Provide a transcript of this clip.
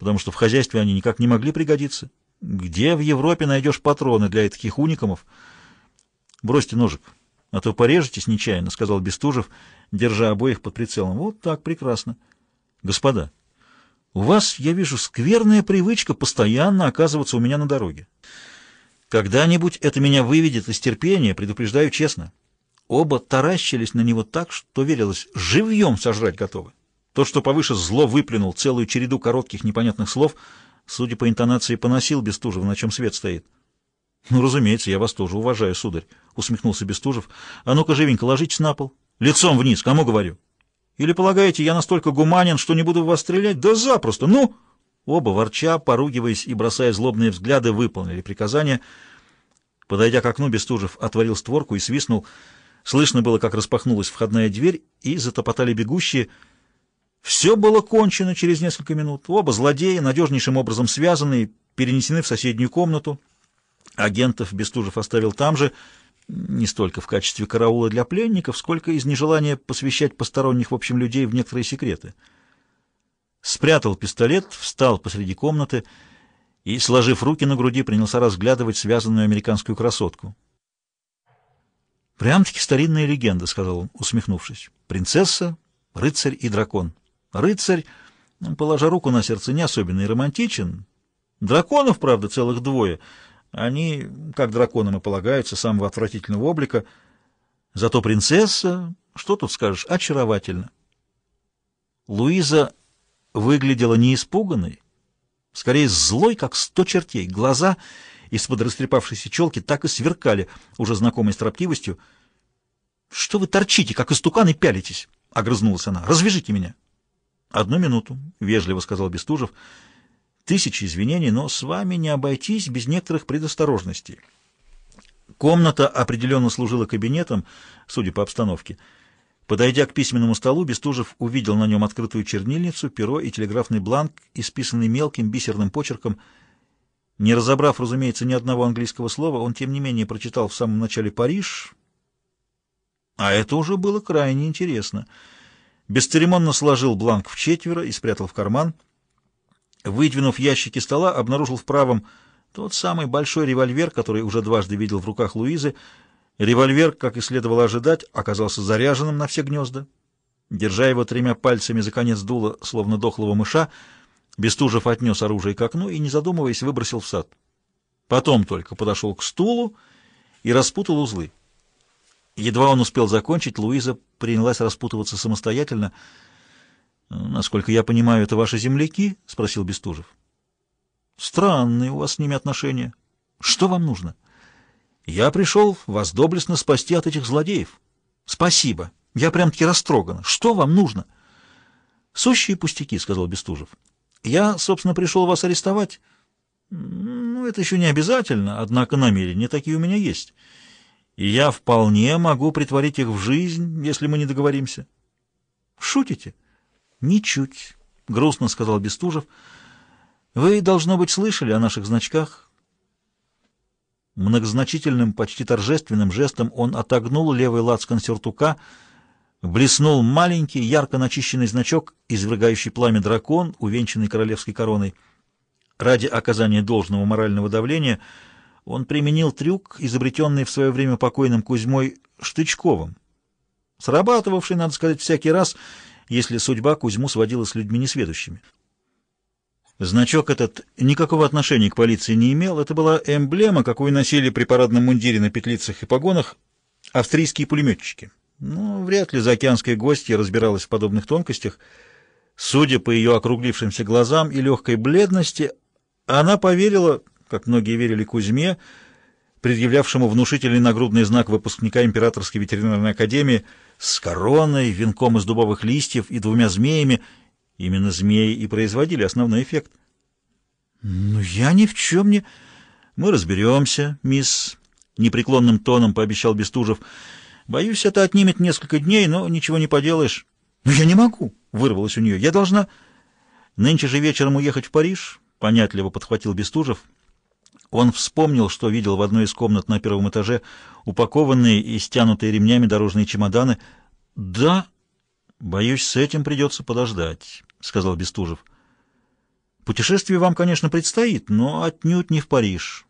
потому что в хозяйстве они никак не могли пригодиться. Где в Европе найдешь патроны для таких уникамов? Бросьте ножик, а то порежетесь нечаянно, — сказал Бестужев, держа обоих под прицелом. Вот так, прекрасно. Господа, у вас, я вижу, скверная привычка постоянно оказываться у меня на дороге. Когда-нибудь это меня выведет из терпения, предупреждаю честно. Оба таращились на него так, что верилось, живьем сожрать готовы. Тот, что повыше зло выплюнул целую череду коротких непонятных слов, судя по интонации, поносил Бестужева, на чем свет стоит. — Ну, разумеется, я вас тоже уважаю, сударь, — усмехнулся Бестужев. — А ну-ка, живенько, ложитесь на пол. Лицом вниз, кому говорю? Или полагаете, я настолько гуманен, что не буду вас стрелять? Да запросто, ну! Оба, ворча, поругиваясь и бросая злобные взгляды, выполнили приказание. Подойдя к окну, Бестужев отворил створку и свистнул. Слышно было, как распахнулась входная дверь, и затопотали бегущие — все было кончено через несколько минут. Оба злодеи, надежнейшим образом связанные, перенесены в соседнюю комнату. Агентов Бестужев оставил там же, не столько в качестве караула для пленников, сколько из нежелания посвящать посторонних, в общем, людей в некоторые секреты. Спрятал пистолет, встал посреди комнаты и, сложив руки на груди, принялся разглядывать связанную американскую красотку. «Прям-таки старинная легенда», — сказал он, усмехнувшись. «Принцесса, рыцарь и дракон». Рыцарь, положа руку на сердце, не особенно и романтичен. Драконов, правда, целых двое. Они, как драконам и полагаются, самого отвратительного облика. Зато принцесса, что тут скажешь, очаровательна. Луиза выглядела не испуганной, скорее злой, как сто чертей. Глаза из-под растрепавшейся челки так и сверкали, уже знакомой строптивостью. — Что вы торчите, как истукан, и пялитесь? — огрызнулась она. — Развяжите меня. «Одну минуту», — вежливо сказал Бестужев. «Тысячи извинений, но с вами не обойтись без некоторых предосторожностей». Комната определенно служила кабинетом, судя по обстановке. Подойдя к письменному столу, Бестужев увидел на нем открытую чернильницу, перо и телеграфный бланк, исписанный мелким бисерным почерком. Не разобрав, разумеется, ни одного английского слова, он, тем не менее, прочитал в самом начале «Париж», а это уже было крайне интересно — бесцеремонно сложил бланк в четверо и спрятал в карман. Выдвинув ящики стола, обнаружил в правом тот самый большой револьвер, который уже дважды видел в руках Луизы. Револьвер, как и следовало ожидать, оказался заряженным на все гнезда. Держа его тремя пальцами за конец дула, словно дохлого мыша, Бестужев отнес оружие к окну и, не задумываясь, выбросил в сад. Потом только подошел к стулу и распутал узлы. Едва он успел закончить, Луиза принялась распутываться самостоятельно. «Насколько я понимаю, это ваши земляки?» — спросил Бестужев. «Странные у вас с ними отношения. Что вам нужно?» «Я пришел вас доблестно спасти от этих злодеев». «Спасибо. Я прям-таки растроган. Что вам нужно?» «Сущие пустяки», — сказал Бестужев. «Я, собственно, пришел вас арестовать». «Ну, это еще не обязательно, однако намерения такие у меня есть» и я вполне могу притворить их в жизнь, если мы не договоримся. Шутите? Ничуть, — грустно сказал Бестужев. Вы, должно быть, слышали о наших значках. Многозначительным, почти торжественным жестом он отогнул левый лацкан сюртука, блеснул маленький, ярко начищенный значок, извергающий пламя дракон, увенчанный королевской короной. Ради оказания должного морального давления — он применил трюк, изобретенный в свое время покойным Кузьмой Штычковым, срабатывавший, надо сказать, всякий раз, если судьба Кузьму сводила с людьми несведущими. Значок этот никакого отношения к полиции не имел, это была эмблема, какую носили при парадном мундире на петлицах и погонах австрийские пулеметчики. Но вряд ли заокеанская гостья разбиралась в подобных тонкостях. Судя по ее округлившимся глазам и легкой бледности, она поверила, как многие верили Кузьме, предъявлявшему внушительный нагрудный знак выпускника Императорской ветеринарной академии с короной, венком из дубовых листьев и двумя змеями. Именно змеи и производили основной эффект. «Ну, я ни в чем не...» «Мы разберемся, мисс», — непреклонным тоном пообещал Бестужев. «Боюсь, это отнимет несколько дней, но ничего не поделаешь». «Но я не могу», — вырвалось у нее. «Я должна...» «Нынче же вечером уехать в Париж», — понятливо подхватил Бестужев. Он вспомнил, что видел в одной из комнат на первом этаже упакованные и стянутые ремнями дорожные чемоданы. «Да, боюсь, с этим придется подождать», — сказал Бестужев. Путешествие вам, конечно, предстоит, но отнюдь не в Париж.